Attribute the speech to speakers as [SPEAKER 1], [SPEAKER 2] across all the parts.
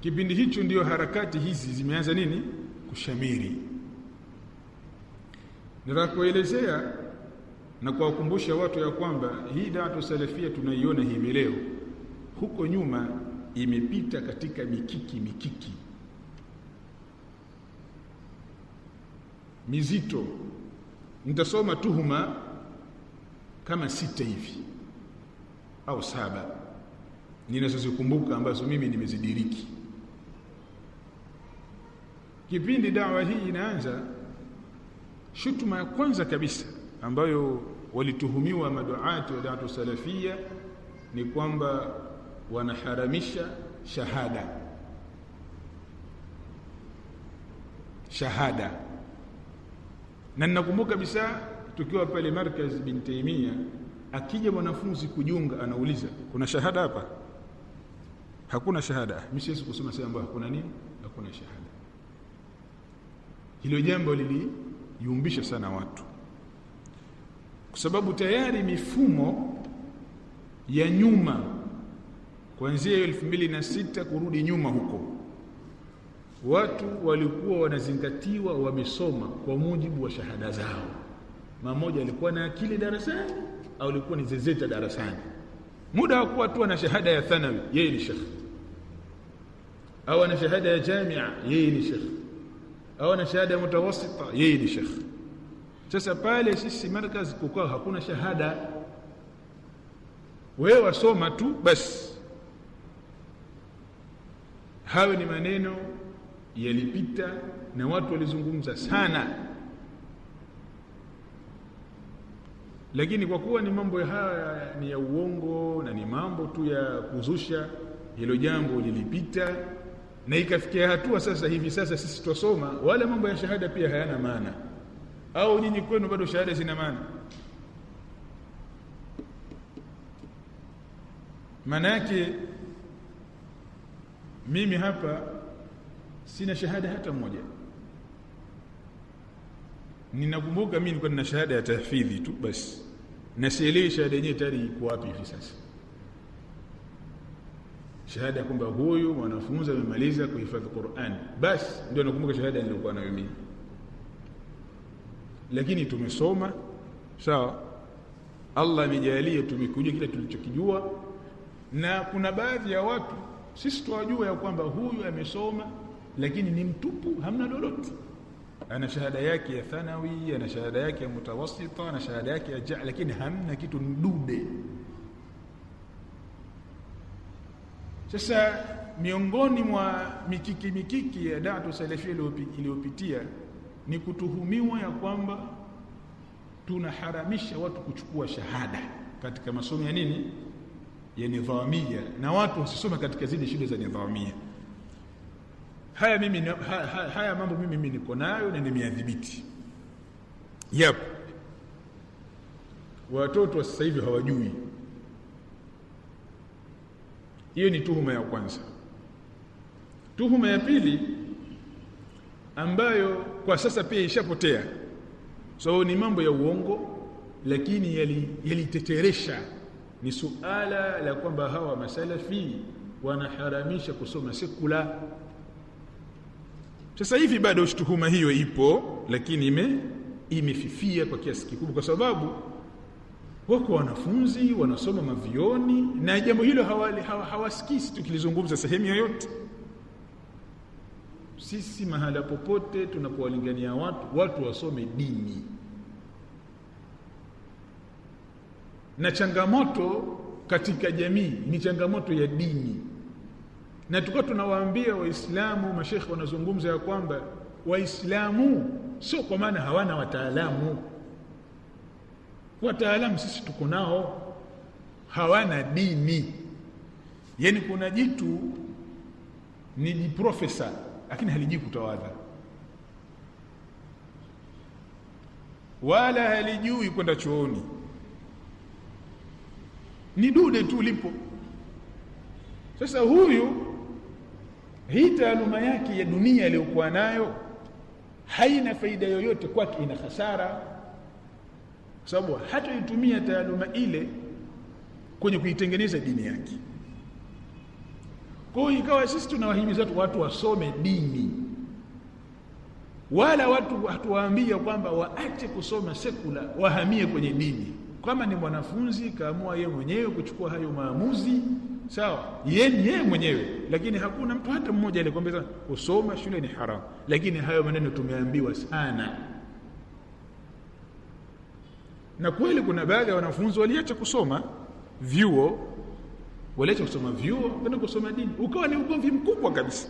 [SPEAKER 1] kipindi hicho ndiyo harakati hizi zimeanza nini? Kushamiri. Nataka na kuwakumbusha watu ya kwamba hii da'watu salafia tunaiona hivi leo. Huko nyuma imepita katika mikiki mikiki. Mizito. Nitasoma tuhuma kama sita hivi au saba. Ninazozikumbuka ambazo mimi nimezidiriki kipindi dawa hii inaanza shutuma ya kwanza kabisa ambayo walituhumiwa maduati wa daatu salafia ni kwamba wanaharamisha shahada. Shahada. Na ninakumbuka kabisa tukiwa pale markaz bin Taimia akija mwanafunzi kujunga anauliza kuna shahada hapa? Hakuna shahada. Mimi siwezi kusema sehemu ambayo hakuna nini hakuna shahada hilo jambo liliyumbisha sana watu. Kwa sababu tayari mifumo ya nyuma kuanzia elfu mbili na sita kurudi nyuma huko watu walikuwa wanazingatiwa wamesoma kwa mujibu wa shahada zao. Mmoja alikuwa na akili darasani au alikuwa ni zezeta darasani. Muda wa kuwa tu ana shahada ya thanawi yeye ni shekhi, au ana shahada ya jamia yeye ni shekh au na shahada ya mutawassita yeye ni shekh sasa pale sisi markaz kukaa hakuna shahada. Wewe wasoma tu basi hayo ni maneno yalipita na watu walizungumza sana. Lakini kwa kuwa ni mambo haya ni ya uongo na ni mambo tu ya kuzusha hilo jambo lilipita na ikafikia hatua sasa hivi sasa sisi twasoma wala mambo ya shahada pia hayana maana. Au nyinyi kwenu bado shahada zina maana? Manake mimi hapa sina shahada hata moja. Ninakumbuka mimi nilikuwa nina shahada ya tahfidhi tu basi. Na sielewi shahada yenyewe tayari iko wapi hivi sasa shahada kwamba huyu mwanafunzi amemaliza kuhifadhi Qur'an. Basi ndio nakumbuka shahada nilikuwa nayo mimi. Lakini tumesoma sawa? Allah amejalia tumekujua kile tulichokijua. Na kuna baadhi ya watu sisi tuwajua ya kwamba huyu amesoma lakini ni mtupu hamna lolote. Ana shahada yake ya thanawi ana shahada yake ya mutawasita, ana shahada yake ya ja lakini hamna kitu ndude sasa miongoni mwa mikiki mikiki ya da'atu salafia iliyopitia ni kutuhumiwa ya kwamba tunaharamisha watu kuchukua shahada katika masomo ya nini? Ya nidhamia. Na watu wasisome katika zile shule za nidhamia. Haya mimi haya, ha, haya mambo mimi mimi niko nayo na nimeadhibiti yep. Watoto wa sasa hivi hawajui hiyo ni tuhuma ya kwanza. Tuhuma ya pili ambayo kwa sasa pia ishapotea. So ni mambo ya uongo lakini yaliteteresha. Yali ni suala la kwamba hawa masalafi wanaharamisha kusoma sekula. Sasa hivi bado tuhuma hiyo ipo lakini ime imefifia kwa kiasi kikubwa kwa sababu wako wanafunzi wanasoma mavioni na jambo hilo hawasikii hawa, hawa tukilizungumza sehemu yoyote. Sisi mahala popote tunapowalingania watu watu wasome dini. Na changamoto katika jamii ni changamoto ya dini. Na tulikuwa tunawaambia waislamu mashekhe wanazungumza ya kwamba waislamu sio kwa maana hawana wataalamu wataalamu sisi tuko nao. Hawana dini. Yani kuna jitu ni jiprofesa lakini halijui kutawadha. Wala halijui kwenda chooni. Ni dude tu lipo. Sasa huyu hii taaluma yake ya dunia aliyokuwa nayo haina faida yoyote kwake ina hasara sababu hataitumia taaluma ile kwenye kuitengeneza dini yake. Kwa hiyo ikawa sisi tunawahimiza watu wasome dini. Wala watu hatuwaambia kwamba waache kusoma sekula wahamie kwenye dini. Kama ni mwanafunzi kaamua yeye mwenyewe kuchukua hayo maamuzi sawa? Yeye yeye mwenyewe. Lakini hakuna mtu hata mmoja alikwambia kusoma shule ni haramu lakini hayo maneno tumeambiwa sana na kweli kuna baadhi ya wanafunzi waliacha kusoma vyuo waliacha kusoma vyuo kwenda kusoma dini. Ukawa ni ugomvi mkubwa kabisa.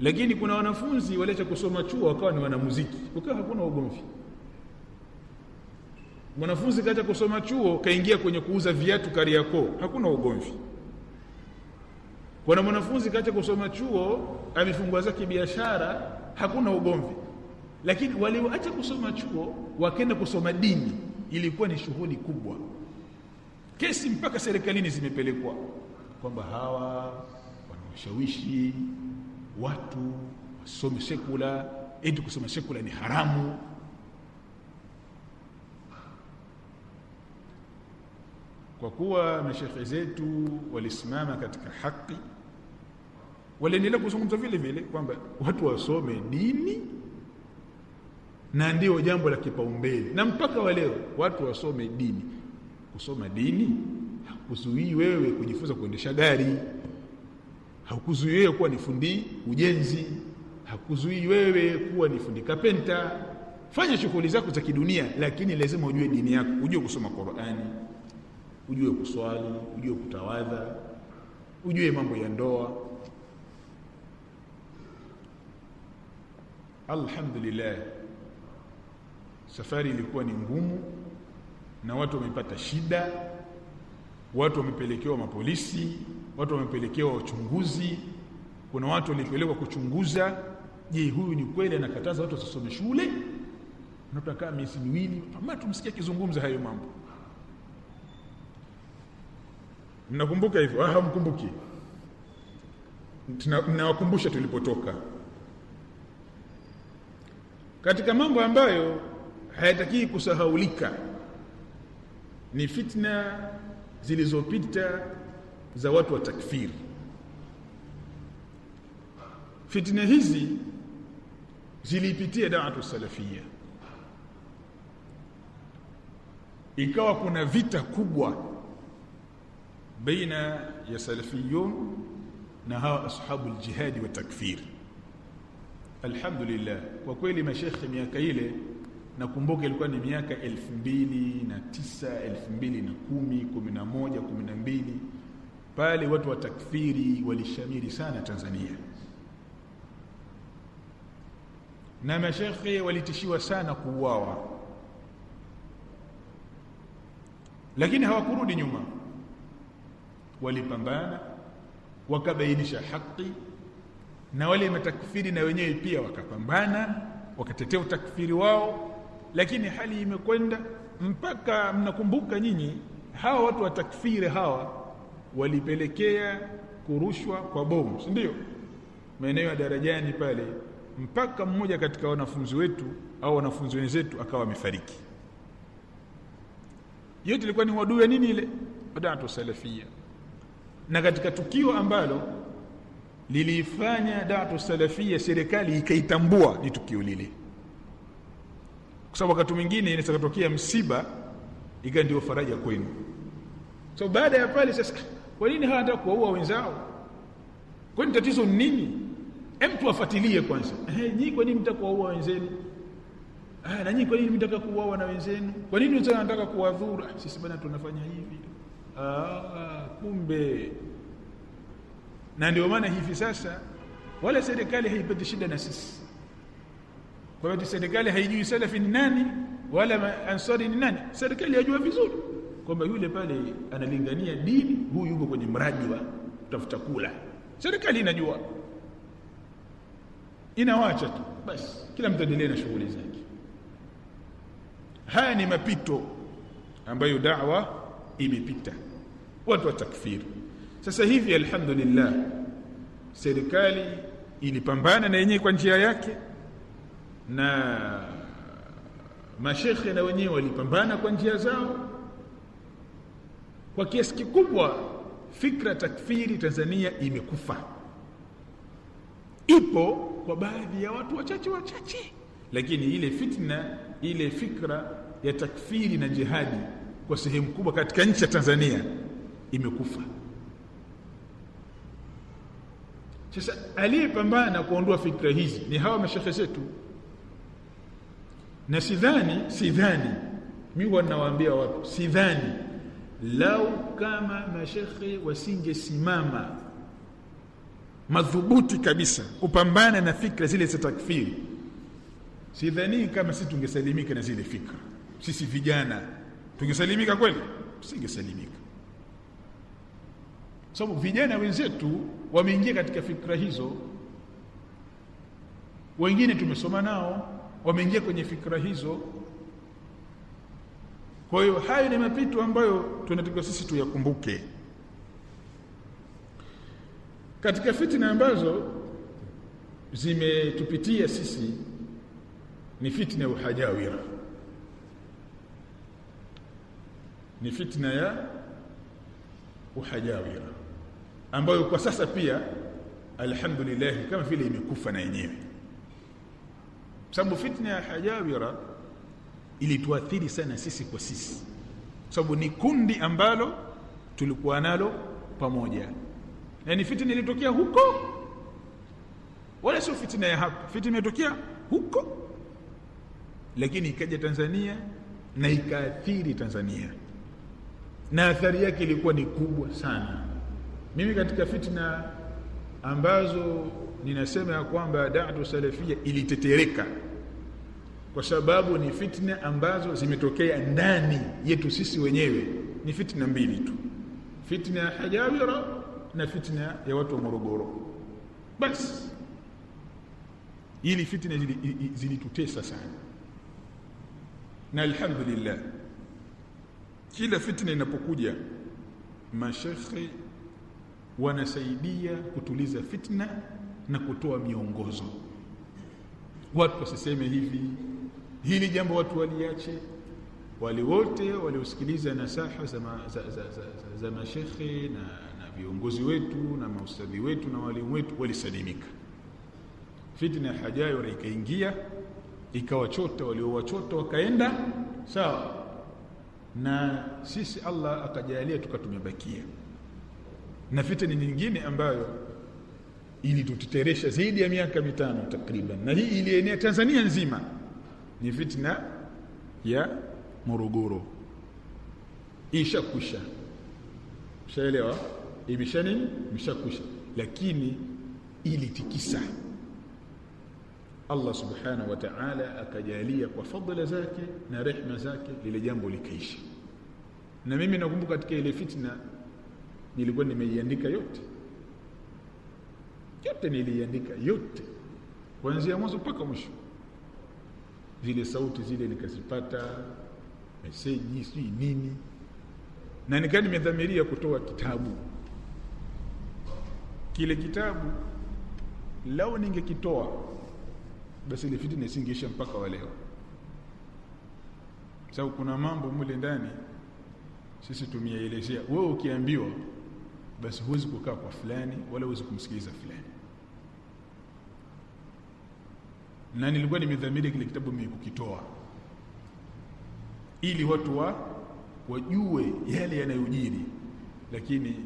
[SPEAKER 1] Lakini kuna wanafunzi waliacha kusoma chuo wakawa ni wanamuziki. Ukawa hakuna ugomvi. Mwanafunzi kaacha kusoma chuo kaingia kwenye kuuza viatu Kariakoo. Hakuna ugomvi. Kuna mwanafunzi kaacha kusoma chuo amefungua zake biashara hakuna ugomvi lakini walioacha kusoma chuo wakaenda kusoma dini. Ilikuwa ni shughuli kubwa. Kesi mpaka serikalini zimepelekwa kwamba hawa wanawashawishi watu wasome sekula eti kusoma sekula ni haramu. Kwa kuwa mashekhe zetu walisimama katika haki waliendelea kuzungumza vile vile kwamba watu wasome dini na ndio jambo la kipaumbele. Na mpaka wa leo watu wasome dini. Kusoma dini hakuzuii wewe kujifunza kuendesha gari. Hakuzuii wewe kuwa ni fundi ujenzi. Hakuzuii wewe kuwa ni fundi kapenta. Fanya shughuli zako za kidunia lakini lazima ujue dini yako. Ujue kusoma Qur'ani. Ujue kuswali. Ujue kutawadha. Ujue mambo ya ndoa. Alhamdulillah safari ilikuwa ni ngumu na watu wamepata shida watu wamepelekewa mapolisi watu wamepelekewa wachunguzi kuna watu walipelekwa kuchunguza je huyu ni kweli anakataza watu wasisome shule? Natakaa miezi miwili ama tumsikia kizungumza hayo mambo. Mnakumbuka hivyo ah hamkumbuki? Mnawakumbusha tulipotoka. Katika mambo ambayo hayatakii kusahaulika. Ni fitna zilizopita za watu wa takfiri fitna hizi zilipitia da'atu salafia ikawa kuna vita kubwa baina ya salafiyun na hawa ashabu aljihadi wa takfir. Alhamdulillah kwa kweli mashekhe miaka ile nakumbuka ilikuwa ni miaka 2009 2010 11 12 pale watu wa takfiri walishamiri sana Tanzania. Na mashekhe walitishiwa sana kuuawa. Lakini hawakurudi nyuma. Walipambana wakabainisha haki na wale matakfiri na wenyewe pia wakapambana wakatetea utakfiri wao lakini hali imekwenda mpaka mnakumbuka nyinyi hawa watu wa takfiri hawa walipelekea kurushwa kwa bomu si ndio? Maeneo ya darajani pale mpaka mmoja katika wanafunzi wetu au wanafunzi wenzetu akawa amefariki. Yote ilikuwa ni wadui ya nini ile? Da'atu salafia. Na katika tukio ambalo lilifanya da'atu salafia serikali ikaitambua ni tukio lile kwa sababu wakati mwingine inaweza kutokea msiba ikawa ndio faraja kwenu. So baada ya pale sasa kwa nini hawataka kuwaua wenzao? Kwani tatizo ni nini? Hem tuwafuatilie kwanza. Eh nyinyi kwa nini mtaka kuwaua wenzenu? Ah na nyinyi kwa nini mtaka kuwaua na wenzenu? Kwa nini wenzao wanataka kuwadhuru? Sisi bwana tunafanya hivi. Ah kumbe. Na ndio maana hivi sasa wala serikali haipati shida na sisi kwa hiyo serikali haijui salafi ni nani wala ansari ni nani. Serikali yajua vizuri kwamba yule pale analingania dini huyu yuko kwenye mradi wa kutafuta kula. Serikali inajua. Inawacha tu. Basi kila mtu endelee na shughuli zake. Haya ni mapito ambayo da'wa imepita. Watu wa takfiri sasa hivi alhamdulillah serikali ilipambana na yenyewe kwa njia yake na mashekhe na wenyewe walipambana kwa njia zao. Kwa kiasi kikubwa fikra takfiri Tanzania imekufa. Ipo kwa baadhi ya watu wachache wachache. Lakini ile fitna ile fikra ya takfiri na jihadi kwa sehemu kubwa katika nchi ya Tanzania imekufa. Sasa aliyepambana kuondoa fikra hizi ni hawa mashekhe zetu na sidhani sidhani. Mimi huwa ninawaambia watu sidhani. Lau kama mashekhe wasingesimama madhubuti kabisa kupambana na fikra zile za takfiri sidhani kama sisi tungesalimika na zile fikra. Sisi vijana tungesalimika kweli? Singesalimika sababu vijana wenzetu wameingia katika fikra hizo. Wengine tumesoma nao wameingia kwenye fikra hizo. Kwa hiyo hayo ni mapito ambayo tunatakiwa sisi tuyakumbuke. Katika fitina ambazo zimetupitia sisi ni fitna ya uhajawira. Ni fitna ya uhajawira ambayo kwa sasa pia alhamdulillah kama vile imekufa na yenyewe sababu fitna ya hajawira ilituathiri sana sisi kwa sisi. Sababu ni kundi ambalo tulikuwa nalo pamoja. Yani ni fitna ilitokea huko. Wala sio fitna ya hapa. Fitna imetokea huko. Lakini ikaja Tanzania na ikaathiri Tanzania. Na athari yake ilikuwa ni kubwa sana. Mimi katika fitna ambazo ninasema ya kwamba da'atu salafia ilitetereka kwa sababu ni fitna ambazo zimetokea ndani yetu sisi wenyewe. Ni fitna mbili tu fitna ya hajawira na fitna ya watu wa Morogoro. Basi ili fitna zilitutesa zili sana. Na alhamdulillah kila fitna inapokuja mashekhe wanasaidia kutuliza fitna na kutoa miongozo. Watu wasiseme hivi hili jambo watu waliache. Wale wote waliosikiliza nasaha za, za, za, za, za, za mashekhe na, na viongozi wetu na maustadhi wetu na walimu wetu walisalimika. Fitna ya hajayo ikaingia ikawachota waliowachota wakaenda sawa. Na sisi Allah akajalia tukatumebakia na fitna nyingine ambayo ilituteteresha zaidi ya miaka mitano takriban. Na hii ilienea Tanzania nzima. Ni fitna ya Morogoro. Ishakusha shaelewa ibisha nini? Mshakusha lakini ilitikisa. Allah subhanahu wa ta'ala akajalia kwa fadhila zake na rehma zake lile jambo likaisha. Na mimi nakumbuka katika ile fitna nilikuwa nimeiandika yote yote niliandika yote. Kuanzia mwanzo mpaka mwisho. Zile sauti zile nikazipata meseji sijui nini. Na nikaa nimedhamiria kutoa kitabu. Kile kitabu lao ningekitoa basi ile fitina isingeisha mpaka wa leo. Sababu kuna mambo mule ndani sisi tumeyaelezea. Wewe ukiambiwa basi huwezi kukaa kwa fulani wala huwezi kumsikiliza fulani na nilikuwa nimedhamiria kile kitabu mimi kukitoa. Ili watu wa wajue yale yanayojiri. Lakini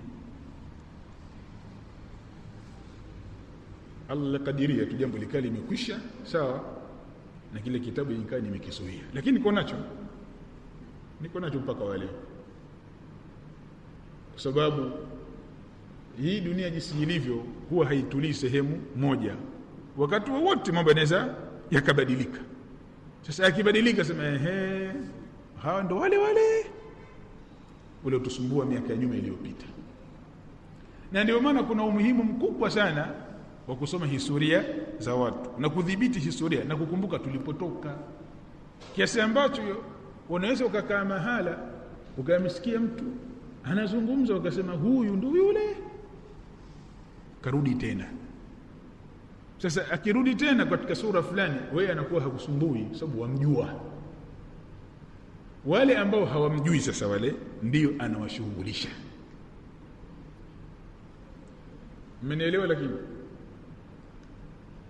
[SPEAKER 1] Allah kadiria tu jambo likali limekwisha sawa? Na kile kitabu nikaa nimekizuia lakini niko nacho. Niko nacho mpaka wale. Kwa sababu hii dunia jinsi ilivyo huwa haitulii sehemu moja wakati wowote mambo yanaweza yakabadilika. Sasa yakibadilika sema ehe hawa ndo wale wale. Ule utusumbua miaka ya nyuma iliyopita. Na ndio maana kuna umuhimu mkubwa sana wa kusoma historia za watu na kudhibiti historia na kukumbuka tulipotoka. Kiasi ambacho unaweza ukakaa mahala ukamsikia mtu anazungumza ukasema huyu ndio yule. Karudi tena sasa akirudi tena katika sura fulani wewe anakuwa hakusumbui sababu wamjua. Wale ambao hawamjui sasa wale ndio anawashughulisha. Mmenielewa lakini?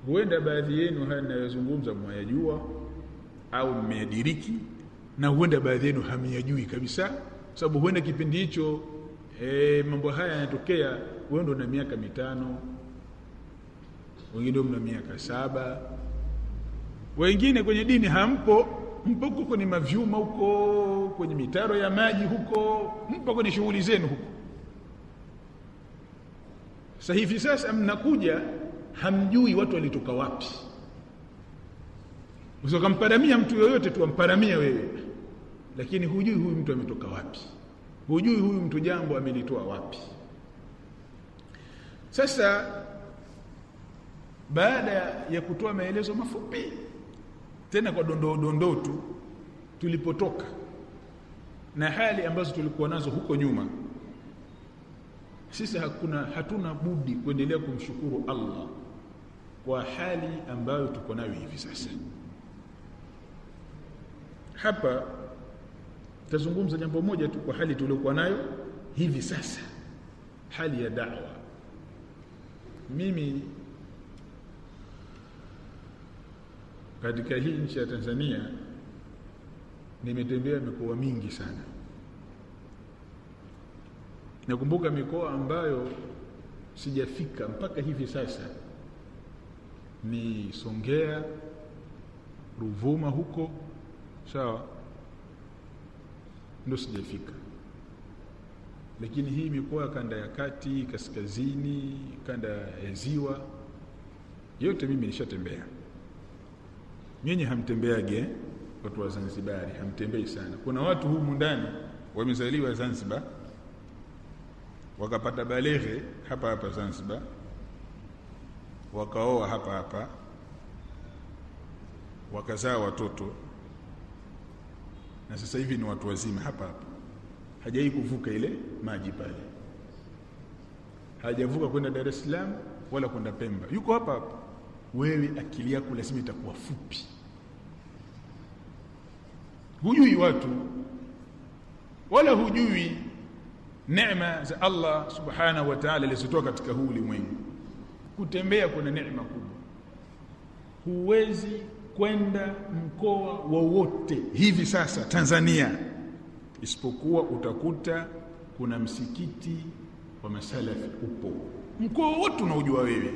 [SPEAKER 1] Huenda baadhi yenu haya ninayozungumza mwayajua au mmeadiriki na huenda baadhi yenu hamyajui kabisa sababu huenda kipindi hicho e, mambo haya yanatokea wewe ndo na miaka mitano wengine mna miaka saba. Wengine kwenye dini hampo. Mpo huko kwenye mavyuma huko kwenye mitaro ya maji huko mpo kwenye shughuli zenu huko. Sasa hivi sasa mnakuja hamjui watu walitoka wapi. Usikamparamia mtu yoyote tu amparamia wewe. Lakini hujui huyu mtu ametoka wapi. Hujui huyu mtu jambo amelitoa wapi. Sasa baada ya kutoa maelezo mafupi tena kwa dondoo dondoo tu tulipotoka na hali ambazo tulikuwa nazo huko nyuma sisi hakuna hatuna budi kuendelea kumshukuru Allah kwa hali ambayo tuko nayo hivi sasa. Hapa tazungumza jambo moja tu kwa hali tuliyokuwa nayo hivi sasa hali ya da'wa. Mimi katika hii nchi ya Tanzania nimetembea mikoa mingi sana. Nakumbuka mikoa ambayo sijafika mpaka hivi sasa ni Songea Ruvuma huko sawa? Ndo sijafika. Lakini hii mikoa kanda ya kati kaskazini kanda ya ziwa yote mimi nishatembea nyinyi hamtembeage watu wa Zanzibari hamtembei sana. Kuna watu humu ndani wamezaliwa Zanzibar wakapata baleghe hapa hapa Zanzibar wakaoa hapa hapa wakazaa watoto. Na sasa hivi ni watu wazima hapa hapa. Hajai kuvuka ile maji pale. Hajavuka kwenda Dar es Salaam wala kwenda Pemba. Yuko hapa hapa wewe akili yako lazima itakuwa fupi. Hujui watu wala hujui neema za Allah subhanahu wa ta'ala alizotoa katika huu ulimwengu. Kutembea kuna neema kubwa. Huwezi kwenda mkoa wowote hivi sasa Tanzania. Isipokuwa utakuta kuna msikiti wa masalafi upo. Mkoa wote unaojua wewe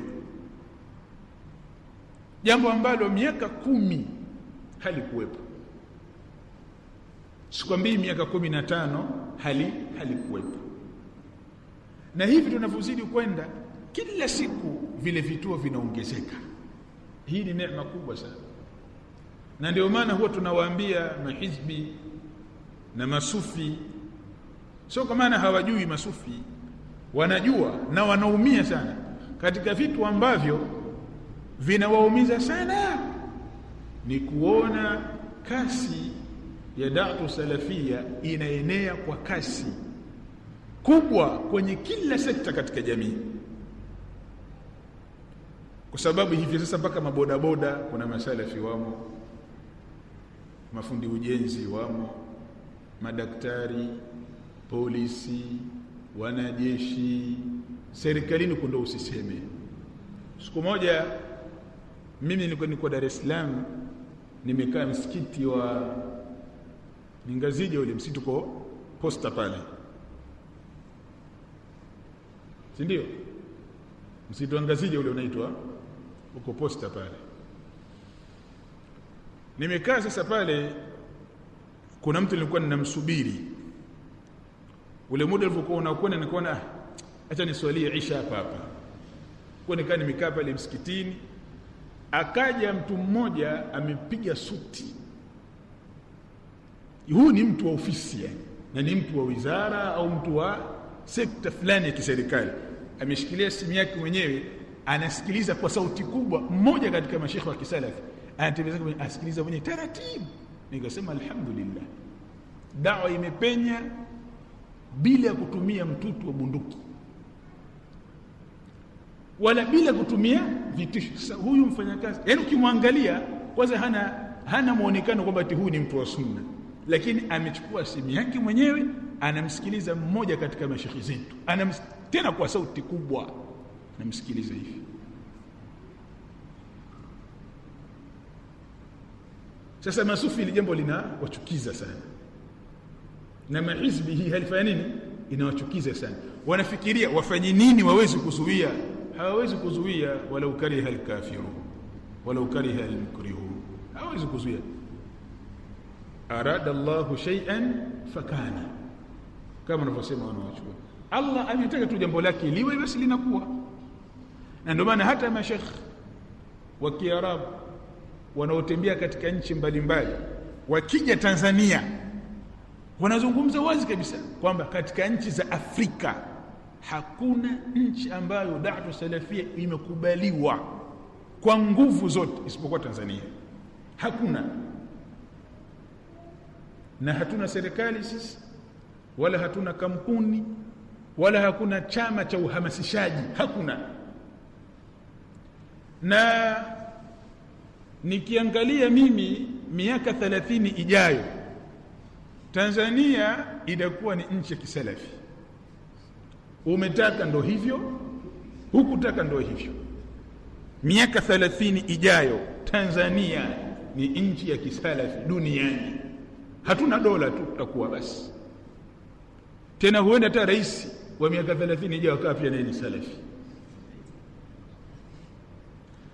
[SPEAKER 1] jambo ambalo miaka kumi halikuwepo. Sikwambii miaka kumi na tano hali halikuwepo. Na hivi tunavyozidi kwenda kila siku vile vituo vinaongezeka. Hii ni neema kubwa sana. Na ndio maana huwa tunawaambia mahizbi na masufi. Sio kwa maana hawajui masufi wanajua na wanaumia sana katika vitu ambavyo vinawaumiza sana. Ni kuona kasi ya da'watu salafia inaenea kwa kasi kubwa kwenye kila sekta katika jamii. Kwa sababu hivi sasa mpaka mabodaboda kuna masalafi wamo mafundi ujenzi wamo madaktari polisi wanajeshi serikalini kundo usiseme. Siku moja mimi nilikuwa niko Dar es Salaam nimekaa msikiti wa Ningazija ule msitu kwa posta pale. Si ndio? Msitu Ngazija ule unaitwa uko posta pale. Nimekaa sasa pale kuna mtu nilikuwa ninamsubiri. Ule muda ulivyokuwa unakwenda nikaona acha niswalie isha hapa hapa. Kwa nikaa nimekaa pale msikitini akaja mtu mmoja amepiga suti. Huu ni mtu wa ofisi yani na ni mtu wa wizara au mtu wa sekta fulani ya kiserikali. Ameshikilia simu yake mwenyewe anasikiliza kwa sauti kubwa mmoja katika mashekhe wa kisalafi anatembeza asikiliza mwenyewe taratibu. Nikasema alhamdulillah dawa imepenya bila ya kutumia mtutu wa bunduki. Wala bila kutumia vitisho. Huyu mfanyakazi yani ukimwangalia kwanza hana hana muonekano kwamba ati huyu ni mtu wa sunna. Lakini amechukua simu yake mwenyewe anamsikiliza mmoja katika mashekhi zetu. Anams, tena kwa sauti kubwa namsikiliza hivi. Sasa masufi ili jambo linawachukiza sana. Na mahizbi hii halifanya nini? Inawachukiza sana. Wanafikiria wafanye nini wawezi kuzuia hawawezi kuzuia walau kariha alkafiru walau kariha almukrihu hawawezi kuzuia. Arada Allah shay'an fakana. Kama wanavyosema wanawachuoni. Allah ametaka tu jambo lake liwe basi linakuwa. Na ndio maana hata mashekh wa Kiarabu wanaotembea katika nchi mbalimbali wakija Tanzania wanazungumza wazi kabisa kwamba katika nchi za Afrika hakuna nchi ambayo da'watu salafia imekubaliwa kwa nguvu zote isipokuwa Tanzania. Hakuna. Na hatuna serikali sisi wala hatuna kampuni wala hakuna chama cha uhamasishaji. Hakuna. Na nikiangalia mimi miaka 30 ijayo Tanzania itakuwa ni nchi ya kisalafi umetaka ndo hivyo? Hukutaka ndo hivyo. Miaka 30 ijayo Tanzania ni nchi ya kisalafi duniani. Hatuna dola tu tutakuwa basi. Tena huenda hata rais wa miaka 30 ijayo akawa pia ni salafi.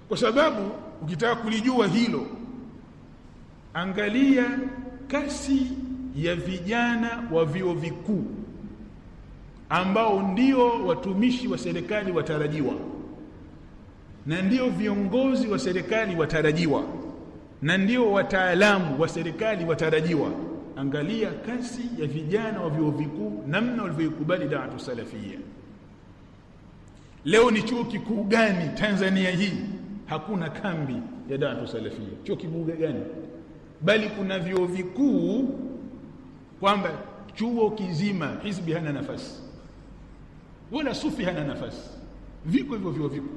[SPEAKER 1] Kwa sababu ukitaka kulijua hilo angalia kasi ya vijana wa vyuo vikuu ambao ndio watumishi wa serikali watarajiwa. Na ndio viongozi wa serikali watarajiwa. Na ndio wataalamu wa serikali watarajiwa. Angalia kasi ya vijana wa vyuo vikuu namna walivyoikubali da'watu salafia leo ni chuo kikuu gani Tanzania hii? Hakuna kambi ya da'watu salafia chuo kikuu gani? Bali kuna vyuo vikuu kwamba chuo kizima hizbi hana nafasi wala sufi hana nafasi. Viko hivyo vyo viko.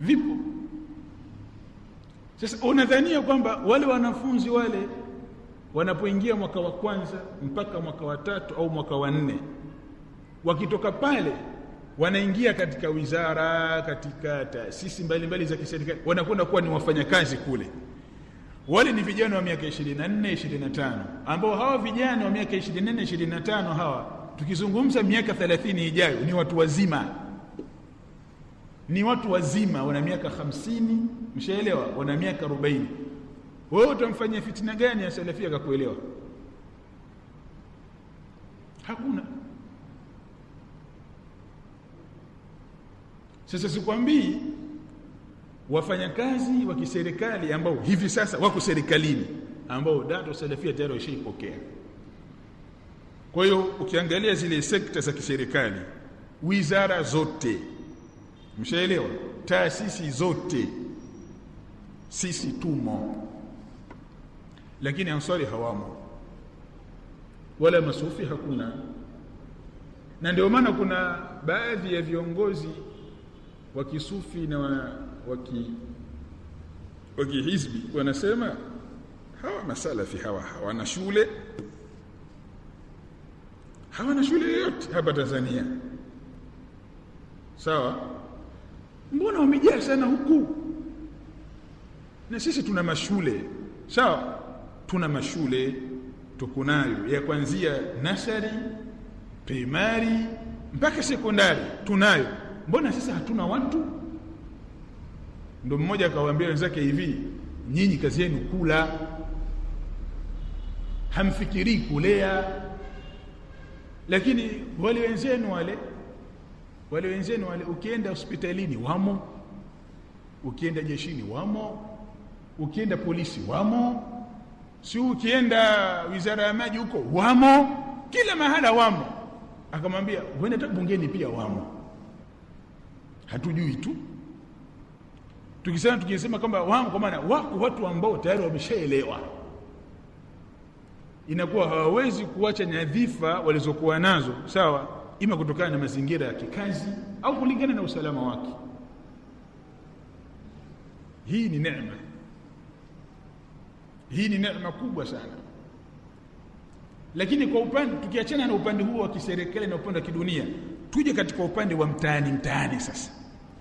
[SPEAKER 1] Vipo. Sasa unadhania kwamba wale wanafunzi wale wanapoingia mwaka wa kwanza mpaka mwaka wa tatu au mwaka wa nne wakitoka pale wanaingia katika wizara katika taasisi mbalimbali za kiserikali wanakwenda kuwa ni wafanyakazi kule wale ni vijana wa miaka 24 25 ambao hawa vijana wa miaka 24 25 hawa tukizungumza miaka 30 ijayo ni watu wazima. Ni watu wazima wana miaka 50 mshaelewa? Wana miaka 40 wewe utamfanyia fitina gani ya salafia akakuelewa? Hakuna. Sasa sikwambii wafanyakazi wa kiserikali ambao hivi sasa wako serikalini ambao dato salafia tayari washaipokea. Kwa hiyo ukiangalia zile sekta za kiserikali wizara zote mshaelewa? Taasisi zote sisi tumo. Lakini ansari hawamo. Wala masufi hakuna. Na ndio maana kuna baadhi ya viongozi wa kisufi na waki wakihizbi wanasema hawa masalafi hawa hawana shule. Hawana shule yoyote hapa Tanzania. Sawa? Mbona wamejaa sana huku? Na sisi tuna mashule. Sawa? Tuna mashule tuko nayo. Ya kuanzia nasari primary mpaka sekondari tunayo. Mbona sisi hatuna watu ndo mmoja akawaambia wenzake hivi nyinyi kazi yenu kula. Hamfikirii kulea. Lakini wale wenzenu wale wale wenzenu wale ukienda hospitalini wamo ukienda jeshini wamo ukienda polisi wamo si ukienda wizara ya maji huko wamo kila mahala wamo. Akamwambia uende hata bungeni pia wamo. Hatujui tu tukisema tukisema kwamba wamo kwa maana wako watu ambao tayari wameshaelewa. Inakuwa hawawezi kuacha nyadhifa walizokuwa nazo sawa ima kutokana na mazingira ya kikazi au kulingana na usalama wake. Hii ni neema. Hii ni neema kubwa sana. Lakini kwa upande tukiachana na upande huo wa kiserikali na upande wa kidunia tuje katika upande wa mtaani mtaani sasa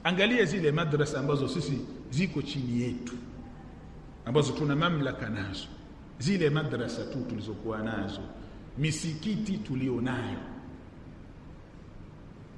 [SPEAKER 1] angalia zile madrasa ambazo sisi ziko chini yetu ambazo tuna mamlaka nazo. Zile madrasa tu tulizokuwa nazo misikiti tulio nayo